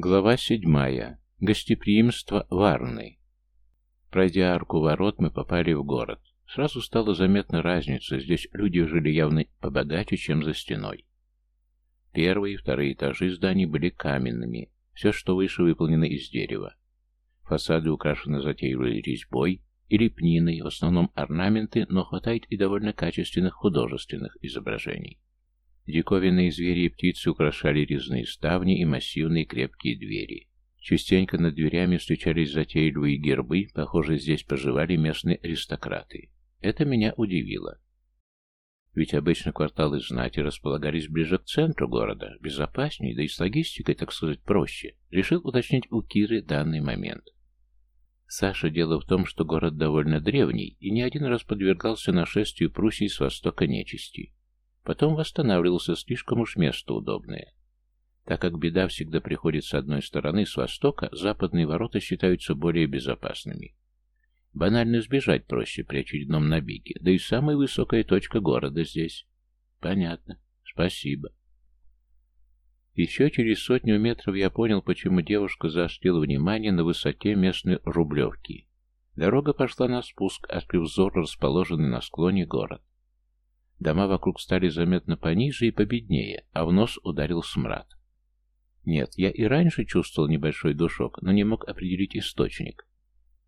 Глава седьмая. Гостеприимство Варны. Пройдя арку ворот, мы попали в город. Сразу стала заметна разница, здесь люди жили явно побогаче, чем за стеной. Первые и вторые этажи зданий были каменными, все, что выше, выполнено из дерева. Фасады украшены затейливой резьбой и лепниной, в основном орнаменты, но хватает и довольно качественных художественных изображений. Диковинные звери и птицы украшали резные ставни и массивные крепкие двери. Частенько над дверями встречались затейливые гербы, похоже, здесь проживали местные аристократы. Это меня удивило. Ведь обычно кварталы знати располагались ближе к центру города, безопаснее, да и с логистикой, так сказать, проще. Решил уточнить у Киры данный момент. Саша, дело в том, что город довольно древний и не один раз подвергался нашествию Пруссии с востока нечисти. Потом восстанавливался, слишком уж место удобное. Так как беда всегда приходит с одной стороны, с востока, западные ворота считаются более безопасными. Банально сбежать проще при очередном набеге, да и самая высокая точка города здесь. Понятно. Спасибо. Еще через сотню метров я понял, почему девушка заострила внимание на высоте местной Рублевки. Дорога пошла на спуск, открыв взор расположенный на склоне город. Дома вокруг стали заметно пониже и победнее, а в нос ударил смрад. Нет, я и раньше чувствовал небольшой душок, но не мог определить источник.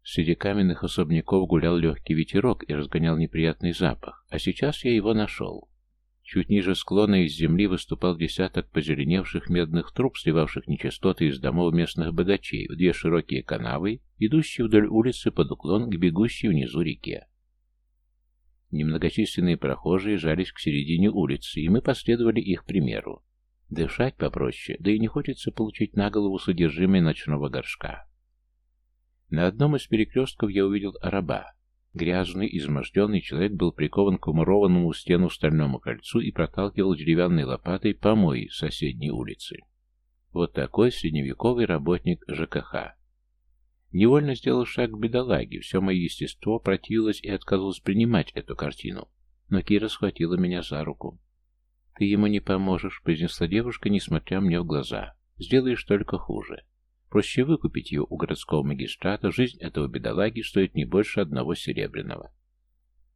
Среди каменных особняков гулял легкий ветерок и разгонял неприятный запах, а сейчас я его нашел. Чуть ниже склона из земли выступал десяток позеленевших медных труб, сливавших нечистоты из домов местных богачей в две широкие канавы, идущие вдоль улицы под уклон к бегущей внизу реке. Немногочисленные прохожие жались к середине улицы, и мы последовали их примеру. Дышать попроще, да и не хочется получить на голову содержимое ночного горшка. На одном из перекрестков я увидел араба. Грязный, изможденный человек был прикован к умурованному стену стальному кольцу и проталкивал деревянной лопатой помои соседней улицы. Вот такой средневековый работник ЖКХ. Невольно сделал шаг к бедолаге, все мое естество противилось и отказывалось принимать эту картину. Но Кира схватила меня за руку. «Ты ему не поможешь», — произнесла девушка, несмотря мне в глаза. «Сделаешь только хуже. Проще выкупить ее у городского магистрата, жизнь этого бедолаги стоит не больше одного серебряного.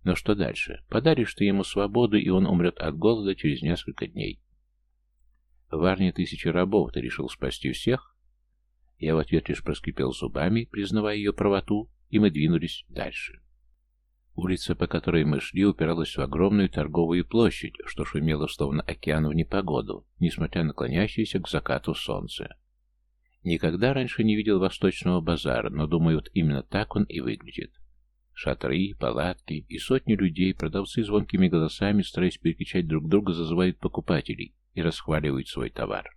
Но что дальше? Подаришь ты ему свободу, и он умрет от голода через несколько дней. В Арне тысячи рабов, ты решил спасти всех? Я в ответ лишь проскрипел зубами, признавая ее правоту, и мы двинулись дальше. Улица, по которой мы шли, упиралась в огромную торговую площадь, что шумело словно океан в непогоду, несмотря на клонящееся к закату солнце. Никогда раньше не видел восточного базара, но, думаю, вот именно так он и выглядит. Шатры, палатки и сотни людей, продавцы звонкими голосами, стараясь перекричать друг друга, зазывают покупателей и расхваливают свой товар.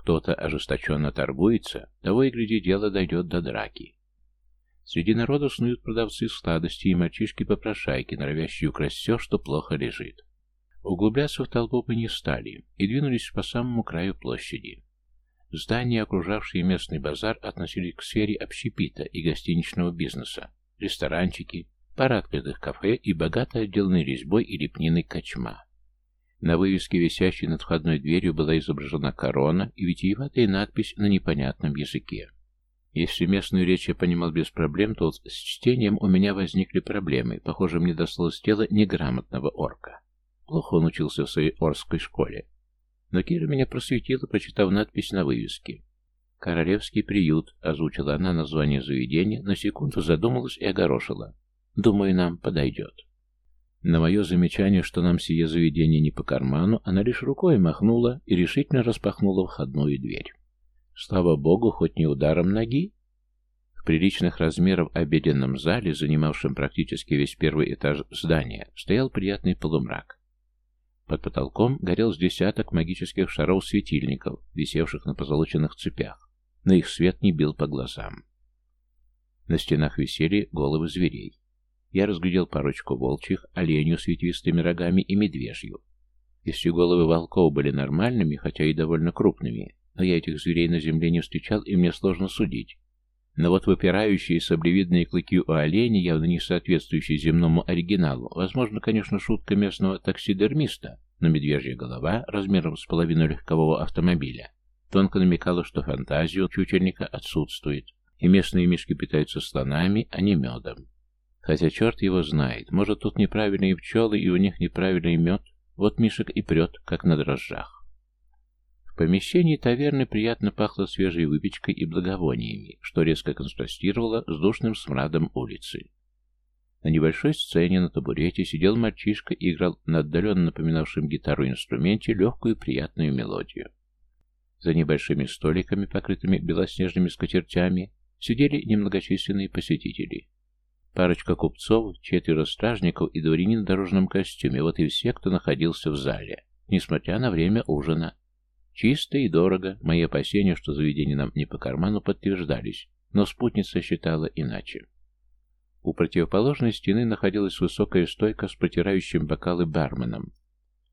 Кто-то ожесточенно торгуется, того и гляди, дело дойдет до драки. Среди народа снуют продавцы сладостей и мальчишки-попрошайки, норовящие украсть все, что плохо лежит. Углубляться в толпу мы не стали и двинулись по самому краю площади. Здания, окружавшие местный базар, относились к сфере общепита и гостиничного бизнеса, ресторанчики, пара открытых кафе и богато отделанный резьбой и лепниной кочма. На вывеске, висящей над входной дверью, была изображена корона и витиеватая надпись на непонятном языке. Если местную речь я понимал без проблем, то с чтением у меня возникли проблемы. Похоже, мне досталось тело неграмотного орка. Плохо он учился в своей орской школе. Но Кира меня просветила, прочитав надпись на вывеске. «Королевский приют», — озвучила она название заведения, на секунду задумалась и огорошила. «Думаю, нам подойдет». На мое замечание, что нам сие заведение не по карману, она лишь рукой махнула и решительно распахнула входную дверь. Слава богу, хоть не ударом ноги. В приличных размеров обеденном зале, занимавшем практически весь первый этаж здания, стоял приятный полумрак. Под потолком горел с десяток магических шаров-светильников, висевших на позолоченных цепях, но их свет не бил по глазам. На стенах висели головы зверей. Я разглядел парочку волчьих, оленью с ветвистыми рогами и медвежью. Если головы волков были нормальными, хотя и довольно крупными, но я этих зверей на земле не встречал, и мне сложно судить. Но вот выпирающие саблевидные клыки у оленя, явно не соответствующие земному оригиналу, возможно, конечно, шутка местного таксидермиста, но медвежья голова, размером с половину легкового автомобиля, тонко намекала, что фантазия у чучельника отсутствует, и местные мишки питаются слонами, а не медом. Хотя черт его знает, может тут неправильные пчелы и у них неправильный мед, вот мишек и прет, как на дрожжах. В помещении таверны приятно пахло свежей выпечкой и благовониями, что резко контрастировало с душным смрадом улицы. На небольшой сцене на табурете сидел мальчишка и играл на отдаленно напоминавшем гитару инструменте легкую приятную мелодию. За небольшими столиками, покрытыми белоснежными скатертями, сидели немногочисленные посетители. Парочка купцов, четверо стражников и дворянин в дорожном костюме, вот и все, кто находился в зале, несмотря на время ужина. Чисто и дорого, мои опасения, что заведения нам не по карману, подтверждались, но спутница считала иначе. У противоположной стены находилась высокая стойка с протирающим бокалы барменом.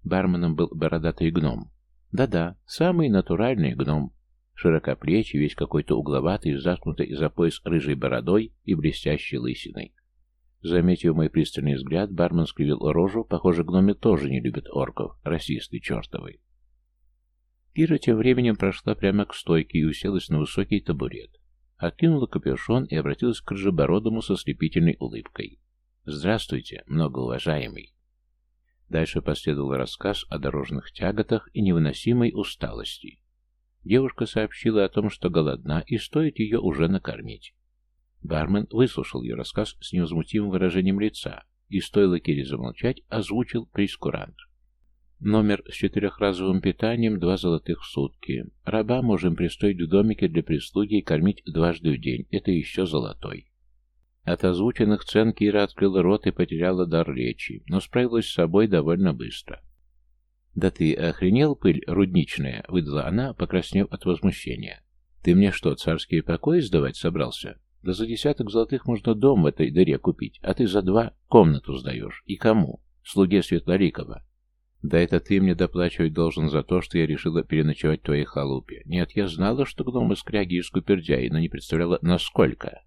Барменом был бородатый гном. Да-да, самый натуральный гном, широкоплечий, весь какой-то угловатый, заткнутый за пояс рыжей бородой и блестящей лысиной. Заметив мой пристальный взгляд, бармен скривил рожу, похоже, гноми тоже не любят орков, расисты чертовы. Кира тем временем прошла прямо к стойке и уселась на высокий табурет. Откинула капюшон и обратилась к рыжебородому со слепительной улыбкой. «Здравствуйте, многоуважаемый!» Дальше последовал рассказ о дорожных тяготах и невыносимой усталости. Девушка сообщила о том, что голодна и стоит ее уже накормить. Бармен выслушал ее рассказ с невозмутимым выражением лица и, стоило Кире замолчать, озвучил прескурант. Номер с четырехразовым питанием, два золотых в сутки. Раба можем пристроить в домике для прислуги и кормить дважды в день. Это еще золотой. От озвученных цен Кира открыла рот и потеряла дар речи, но справилась с собой довольно быстро. «Да ты охренел, пыль рудничная?» — выдала она, покраснев от возмущения. «Ты мне что, царские покои сдавать собрался? Да за десяток золотых можно дом в этой дыре купить, а ты за два комнату сдаешь. И кому? Слуге Светлорикова. Да это ты мне доплачивать должен за то, что я решила переночевать в твоей халупе. Нет, я знала, что гномы скряги и скупердяи, но не представляла, насколько.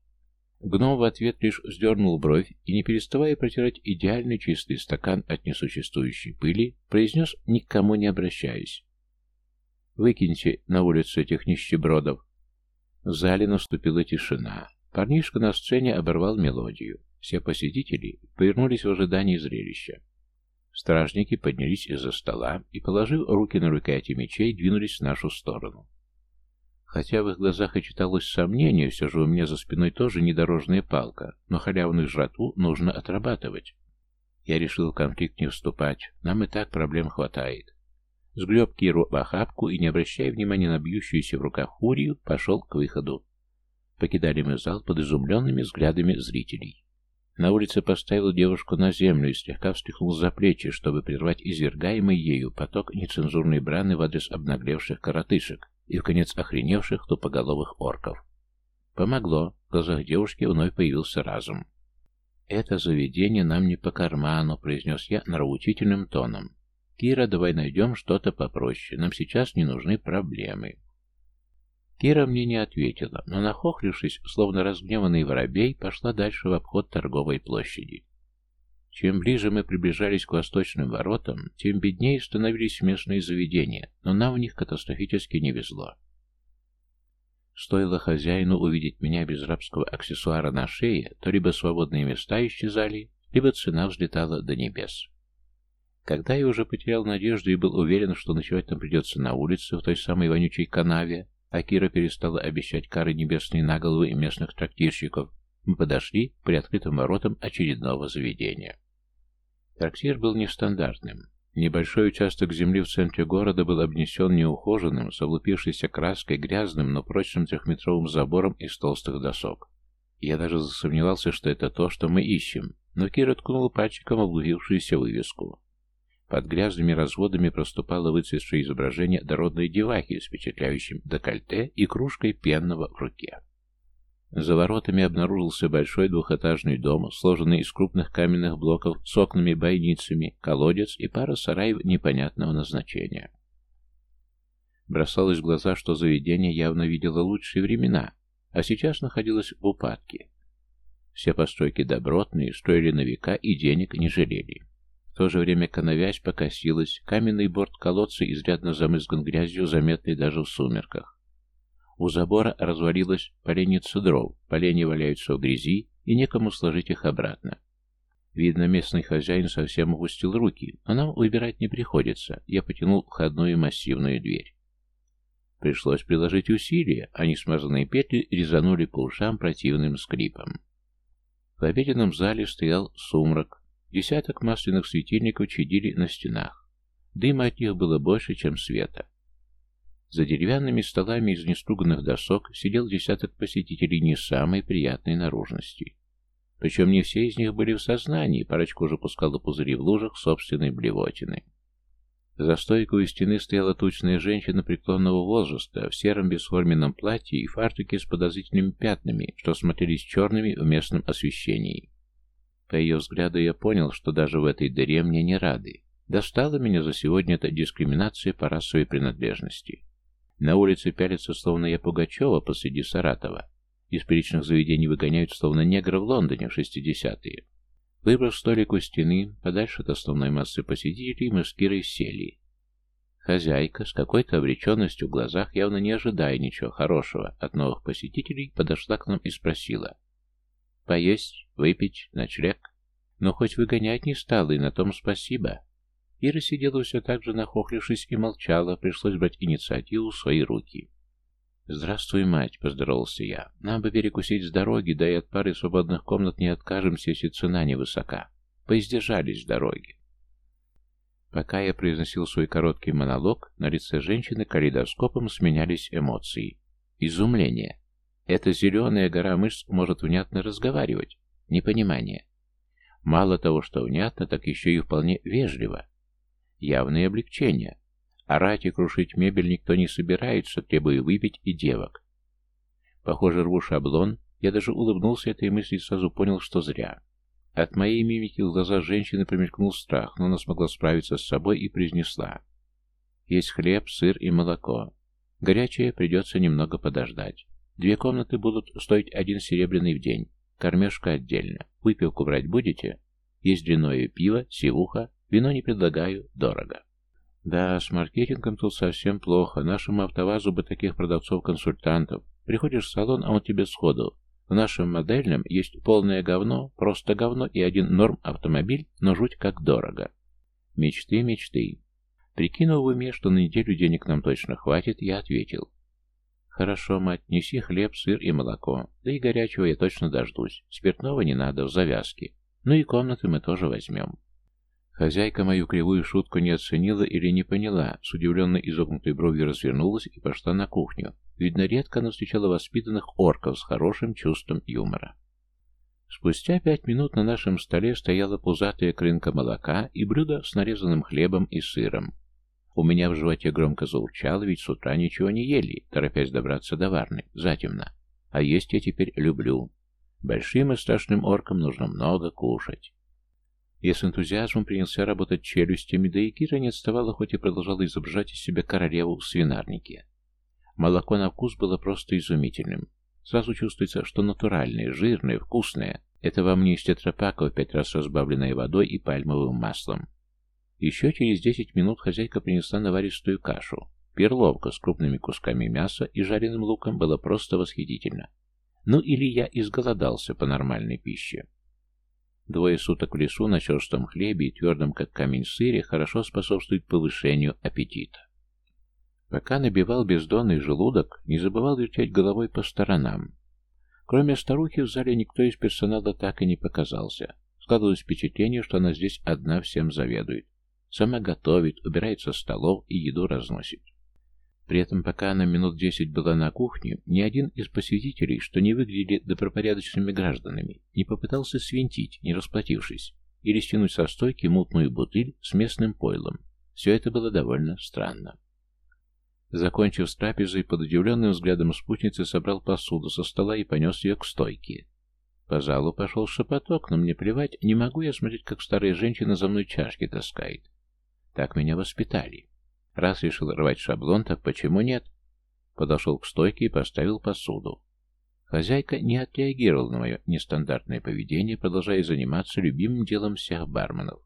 Гном в ответ лишь вздернул бровь и, не переставая протирать идеальный чистый стакан от несуществующей пыли, произнес, никому не обращаясь. «Выкиньте на улицу этих нищебродов». В зале наступила тишина. Парнишка на сцене оборвал мелодию. Все посетители повернулись в ожидании зрелища. Стражники поднялись из-за стола и, положив руки на рукояти мечей, двинулись в нашу сторону. Хотя в их глазах и читалось сомнение, все же у меня за спиной тоже недорожная палка, но халявную жратву нужно отрабатывать. Я решил в конфликт не вступать, нам и так проблем хватает. Сгреб Киру в охапку и, не обращая внимания на бьющуюся в руках фурию, пошел к выходу. Покидали мы зал под изумленными взглядами зрителей. На улице поставил девушку на землю и слегка встряхнул за плечи, чтобы прервать извергаемый ею поток нецензурной браны в адрес обнаглевших коротышек, и, в конец, охреневших тупоголовых орков. Помогло, в глазах девушки вновь появился разум. «Это заведение нам не по карману», — произнес я нравоучительным тоном. «Кира, давай найдем что-то попроще. Нам сейчас не нужны проблемы». Кира мне не ответила, но, нахохлившись, словно разгневанный воробей, пошла дальше в обход торговой площади. Чем ближе мы приближались к восточным воротам, тем беднее становились местные заведения, но нам в них катастрофически не везло. Стоило хозяину увидеть меня без рабского аксессуара на шее, то либо свободные места исчезали, либо цена взлетала до небес. Когда я уже потерял надежду и был уверен, что ночевать нам придется на улице, в той самой вонючей канаве, а Кира перестала обещать кары небесные на головы местных трактирщиков, мы подошли к приоткрытым воротам очередного заведения. Трактир был нестандартным. Небольшой участок земли в центре города был обнесен неухоженным, с облупившейся краской, грязным, но прочным трехметровым забором из толстых досок. Я даже засомневался, что это то, что мы ищем, но Кира ткнула пальчиком облупившуюся вывеску. Под грязными разводами проступало выцветшее изображение дородной девахи с впечатляющим декольте и кружкой пенного в руке. За воротами обнаружился большой двухэтажный дом, сложенный из крупных каменных блоков с окнами-бойницами, колодец и пара сараев непонятного назначения. Бросалось в глаза, что заведение явно видело лучшие времена, а сейчас находилось в упадке. Все постройки добротные, строили на века и денег не жалели. В то же время коновязь покосилась, каменный борт колодца изрядно замызган грязью, заметной даже в сумерках. У забора развалилась поленница дров, поленья валяются в грязи, и некому сложить их обратно. Видно, местный хозяин совсем упустил руки, а нам выбирать не приходится. Я потянул входную массивную дверь. Пришлось приложить усилия, а несмазанные петли резанули по ушам противным скрипом. В обеденном зале стоял сумрак. Десяток масляных светильников чадили на стенах. Дыма от них было больше, чем света. За деревянными столами из неструганных досок сидел десяток посетителей не самой приятной наружности. Причем не все из них были в сознании, парочку уже пускала пузыри в лужах собственной блевотины. За стойкой у стены стояла тучная женщина преклонного возраста в сером бесформенном платье и фартуке с подозрительными пятнами, что смотрелись черными в местном освещении. По ее взгляду я понял, что даже в этой дыре мне не рады. Достала меня за сегодня эта дискриминация по расовой принадлежности. На улице пялится, словно я Пугачева посреди Саратова. Из приличных заведений выгоняют, словно негра в Лондоне в шестидесятые. Выбрав столик у стены, подальше от основной массы посетителей, мы с Кирой сели. Хозяйка, с какой-то обреченностью в глазах, явно не ожидая ничего хорошего от новых посетителей, подошла к нам и спросила. «Поесть? Выпить? Ночлег?» Но хоть выгонять не стала, и на том спасибо. Ира сидела все так же нахохлившись и молчала, пришлось брать инициативу в свои руки. «Здравствуй, мать», — поздоровался я. «Нам бы перекусить с дороги, да и от пары свободных комнат не откажемся, если цена невысока. Поиздержались с дороги». Пока я произносил свой короткий монолог, на лице женщины калейдоскопом сменялись эмоции. Изумление. Эта зеленая гора мышц может внятно разговаривать. Непонимание. Мало того, что внятно, так еще и вполне вежливо. Явное облегчение. Орать и крушить мебель никто не собирается, требуя выпить и девок. Похоже, рву шаблон. Я даже улыбнулся этой мысли и сразу понял, что зря. От моей мимики в глазах женщины промелькнул страх, но она смогла справиться с собой и произнесла. Есть хлеб, сыр и молоко. Горячее придется немного подождать. Две комнаты будут стоить один серебряный в день. Кормежка отдельно. Выпивку брать будете? Есть дряное пиво, сивуха. Вино не предлагаю, дорого. Да, с маркетингом тут совсем плохо. Нашему автовазу бы таких продавцов-консультантов. Приходишь в салон, а он тебе сходу. В нашем модельном есть полное говно, просто говно и один норм-автомобиль, но жуть как дорого. Мечты, мечты. Прикинув в уме, что на неделю денег нам точно хватит, я ответил. «Хорошо, мать, неси хлеб, сыр и молоко. Да и горячего я точно дождусь. Спиртного не надо, в завязке. Ну и комнаты мы тоже возьмем». Хозяйка мою кривую шутку не оценила или не поняла, с удивленно изогнутой бровью развернулась и пошла на кухню. Видно, редко она встречала воспитанных орков с хорошим чувством юмора. Спустя пять минут на нашем столе стояла пузатая крынка молока и блюдо с нарезанным хлебом и сыром. У меня в животе громко заурчало, ведь с утра ничего не ели, торопясь добраться до Варны, затемно. А есть я теперь люблю. Большим и страшным оркам нужно много кушать. Я с энтузиазмом принялся работать челюстями, да и Кира не отставала, хоть и продолжала изображать из себя королеву в свинарнике. Молоко на вкус было просто изумительным. Сразу чувствуется, что натуральное, жирное, вкусное. Это вам не из тетрапака, пять раз разбавленное водой и пальмовым маслом. Еще через десять минут хозяйка принесла наваристую кашу. Перловка с крупными кусками мяса и жареным луком было просто восхитительно. Ну или я изголодался по нормальной пище. Двое суток в лесу на черстом хлебе и твердом, как камень сыре, хорошо способствует повышению аппетита. Пока набивал бездонный желудок, не забывал вертеть головой по сторонам. Кроме старухи, в зале никто из персонала так и не показался. Складывалось впечатление, что она здесь одна всем заведует. Сама готовит, убирает со столов и еду разносит. При этом, пока она минут десять была на кухне, ни один из посетителей, что не выглядели добропорядочными гражданами, не попытался свинтить, не расплатившись, или стянуть со стойки мутную бутыль с местным пойлом. Все это было довольно странно. Закончив с трапезой, под удивленным взглядом спутницы собрал посуду со стола и понес ее к стойке. По залу пошел шепоток, но мне плевать, не могу я смотреть, как старая женщина за мной чашки таскает. Так меня воспитали. Раз решил рвать шаблон, так почему нет? Подошел к стойке и поставил посуду. Хозяйка не отреагировала на мое нестандартное поведение, продолжая заниматься любимым делом всех барменов.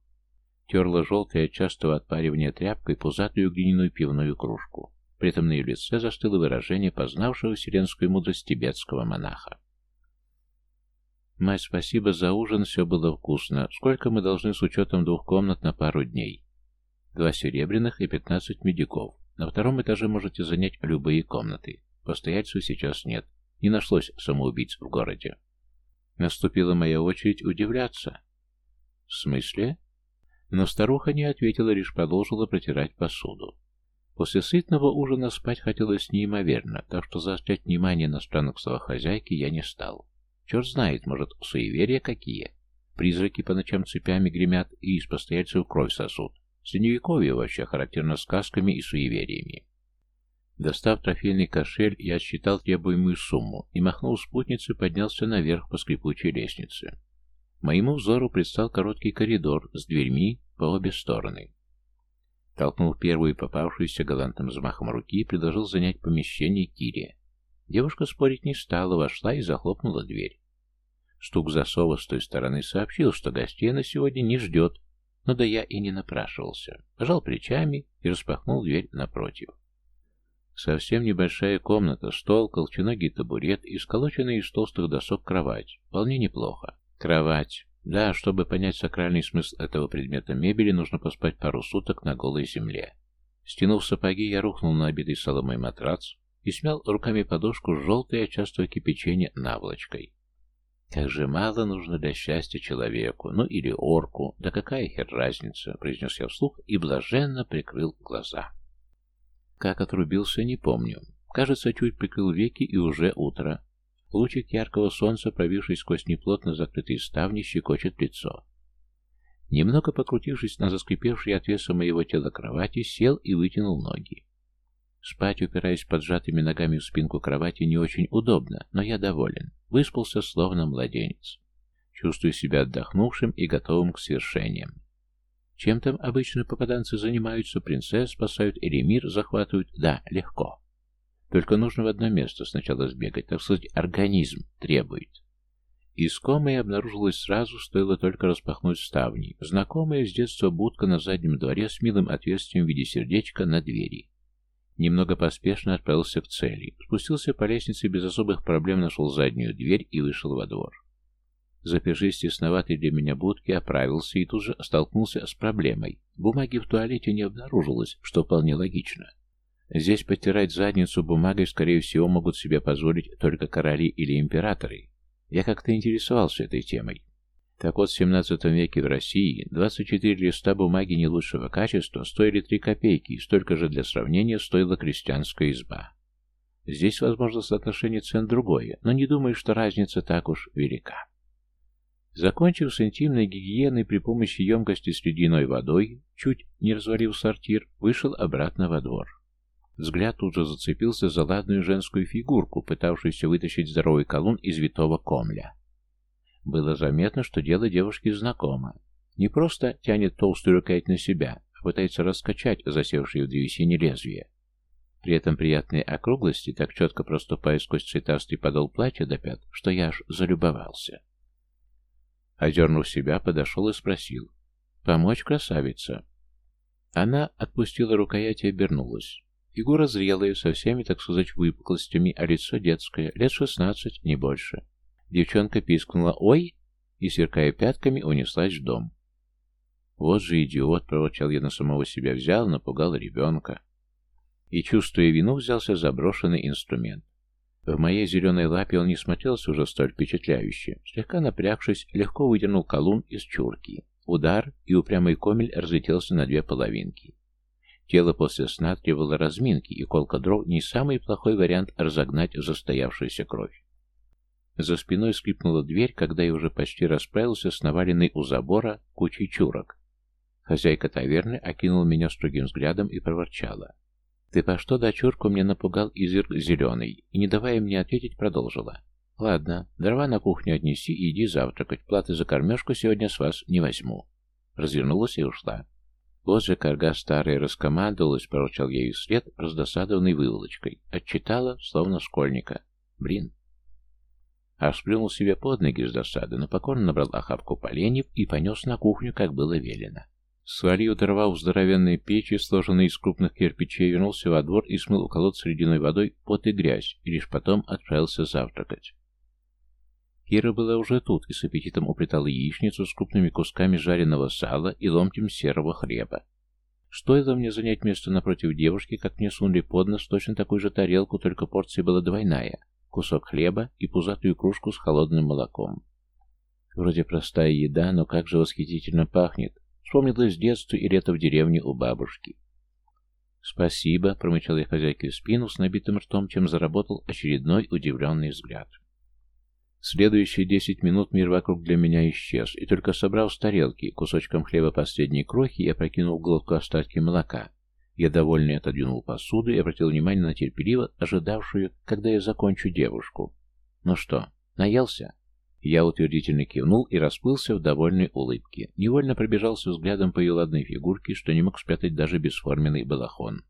терла желтой от частого отпаривания тряпкой пузатую глиняную пивную кружку. При этом на ее лице застыло выражение познавшего вселенскую мудрость тибетского монаха. «Мать, спасибо за ужин, все было вкусно. Сколько мы должны с учетом двух комнат на пару дней?» «Два серебряных и пятнадцать медиков. На втором этаже можете занять любые комнаты. Постояльцев сейчас нет. Не нашлось самоубийц в городе». Наступила моя очередь удивляться. «В смысле?» Но старуха не ответила, лишь продолжила протирать посуду. После сытного ужина спать хотелось неимоверно, так что заострять внимание на странных словах хозяйки я не стал. Черт знает, может, суеверия какие. Призраки по ночам цепями гремят и из постояльцев кровь сосут. Средневековье вообще характерно сказками и суевериями. Достав трофейный кошель, я отсчитал требуемую сумму и, махнул спутнице, поднялся наверх по скрипучей лестнице. Моему взору предстал короткий коридор с дверьми по обе стороны. Толкнул первую попавшуюся галантным взмахом руки предложил занять помещение Кире. Девушка спорить не стала, вошла и захлопнула дверь. Стук засова с той стороны сообщил, что гостей на сегодня не ждет, но да я и не напрашивался. Пожал плечами и распахнул дверь напротив. Совсем небольшая комната, стол, колченогий табурет и сколоченная из толстых досок кровать. Вполне неплохо. Кровать. Да, чтобы понять сакральный смысл этого предмета мебели, нужно поспать пару суток на голой земле. Стянув сапоги, я рухнул на обитый соломой матрац, и смял руками подушку с желтой от частого кипячения наволочкой. «Как же мало нужно для счастья человеку, ну или орку, да какая хер разница», — произнес я вслух и блаженно прикрыл глаза. Как отрубился, не помню. Кажется, чуть прикрыл веки, и уже утро. Лучик яркого солнца, пробившись сквозь неплотно закрытые ставни, щекочет лицо. Немного покрутившись на заскрипевшей от веса моего тела кровати, сел и вытянул ноги. Спать, упираясь поджатыми ногами в спинку кровати, не очень удобно, но я доволен. Выспался, словно младенец. Чувствую себя отдохнувшим и готовым к свершениям. Чем там обычно попаданцы занимаются? Принцесс спасают или мир захватывают? Да, легко. Только нужно в одно место сначала сбегать, так сказать, организм требует. Искомое обнаружилось сразу, стоило только распахнуть ставни. Знакомая с детства будка на заднем дворе с милым отверстием в виде сердечка на двери. Немного поспешно отправился к цели. Спустился по лестнице без особых проблем, нашел заднюю дверь и вышел во двор. Запершись тесноватой для меня будки, оправился и тут же столкнулся с проблемой. Бумаги в туалете не обнаружилось, что вполне логично. Здесь потирать задницу бумагой, скорее всего, могут себе позволить только короли или императоры. Я как-то интересовался этой темой. Так вот, в 17 веке в России 24 листа бумаги не лучшего качества стоили 3 копейки, и столько же для сравнения стоила крестьянская изба. Здесь, возможно, соотношение цен другое, но не думаю, что разница так уж велика. Закончив с интимной гигиеной при помощи емкости с ледяной водой, чуть не развалив сортир, вышел обратно во двор. Взгляд тут же зацепился за ладную женскую фигурку, пытавшуюся вытащить здоровый колун из витого комля. Было заметно, что дело девушки знакомо. Не просто тянет толстую рукоять на себя, а пытается раскачать засевшие в древесине лезвие. При этом приятные округлости так четко проступая сквозь цветастый подол платья до пят, что я аж залюбовался. Одернув себя, подошел и спросил. «Помочь, красавица?» Она отпустила рукоять и обернулась. Фигура зрелая, со всеми, так сказать, выпуклостями, а лицо детское, лет шестнадцать, не больше. Девчонка пискнула «Ой!» и, сверкая пятками, унеслась в дом. «Вот же идиот!» — проворчал я на самого себя, взял, напугал ребенка. И, чувствуя вину, взялся за брошенный инструмент. В моей зеленой лапе он не смотрелся уже столь впечатляюще. Слегка напрягшись, легко выдернул колун из чурки. Удар, и упрямый комель разлетелся на две половинки. Тело после сна требовало разминки, и колка дров не самый плохой вариант разогнать застоявшуюся кровь. За спиной скрипнула дверь, когда я уже почти расправился с наваленной у забора кучей чурок. Хозяйка таверны окинула меня строгим взглядом и проворчала. «Ты по что дочурку мне напугал изверг зеленый?» И, не давая мне ответить, продолжила. «Ладно, дрова на кухню отнеси и иди завтракать. Платы за кормежку сегодня с вас не возьму». Развернулась и ушла. «Вот же корга старая раскомандовалась», — проворчал я ей вслед, раздосадованной выволочкой. Отчитала, словно школьника. «Блин, Аж сплюнул себе под ноги с досады, но покорно набрал охапку поленьев и понес на кухню, как было велено. Свалив дрова у здоровенной печи, сложенной из крупных кирпичей, вернулся во двор и смыл у колодца ледяной водой пот и грязь, и лишь потом отправился завтракать. Кира была уже тут и с аппетитом уплетала яичницу с крупными кусками жареного сала и ломтем серого хлеба. Стоило мне занять место напротив девушки, как мне сунули под нос точно такую же тарелку, только порция была двойная, кусок хлеба и пузатую кружку с холодным молоком. Вроде простая еда, но как же восхитительно пахнет. Вспомнилось детство и лето в деревне у бабушки. «Спасибо», — промычал я хозяйке в спину с набитым ртом, чем заработал очередной удивленный взгляд. Следующие десять минут мир вокруг для меня исчез, и только собрав с тарелки кусочком хлеба последней крохи, я прокинул в глотку остатки молока. Я довольный отодвинул посуду и обратил внимание на терпеливо ожидавшую, когда я закончу девушку. «Ну что, наелся?» Я утвердительно кивнул и расплылся в довольной улыбке. Невольно пробежался взглядом по ее ладной фигурке, что не мог спрятать даже бесформенный балахон.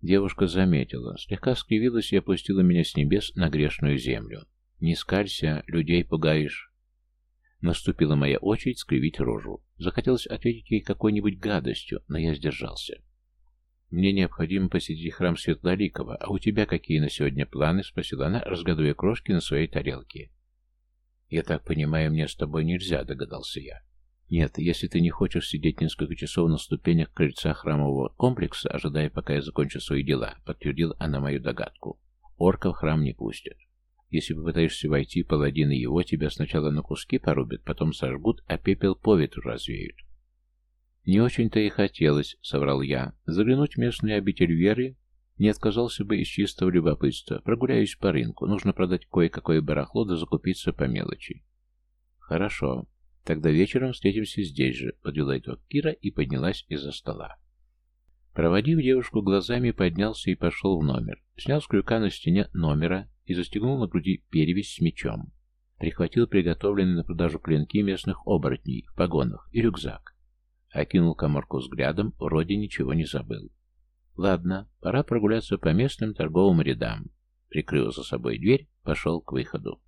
Девушка заметила, слегка скривилась и опустила меня с небес на грешную землю. «Не скалься, людей пугаешь». Наступила моя очередь скривить рожу. Захотелось ответить ей какой-нибудь гадостью, но я сдержался. «Мне необходимо посетить храм Светлоликова, а у тебя какие на сегодня планы?» — спросила она, разгадывая крошки на своей тарелке. «Я так понимаю, мне с тобой нельзя», — догадался я. «Нет, если ты не хочешь сидеть несколько часов на ступенях крыльца храмового комплекса, ожидая, пока я закончу свои дела», — подтвердила она мою догадку. «Орка в храм не пустят. Если попытаешься войти, паладины его тебя сначала на куски порубят, потом сожгут, а пепел по ветру развеют». «Не очень-то и хотелось», — соврал я, — «заглянуть в местную обитель веры не отказался бы из чистого любопытства. Прогуляюсь по рынку. Нужно продать кое-какое барахло да закупиться по мелочи. Хорошо. Тогда вечером встретимся здесь же, подвела итог Кира и поднялась из-за стола. Проводив девушку глазами, поднялся и пошел в номер. Снял с крюка на стене номера и застегнул на груди перевязь с мечом. Прихватил приготовленные на продажу клинки местных оборотней в погонах и рюкзак. Окинул коморку взглядом, вроде ничего не забыл. Ладно, пора прогуляться по местным торговым рядам. Прикрыл за собой дверь, пошел к выходу.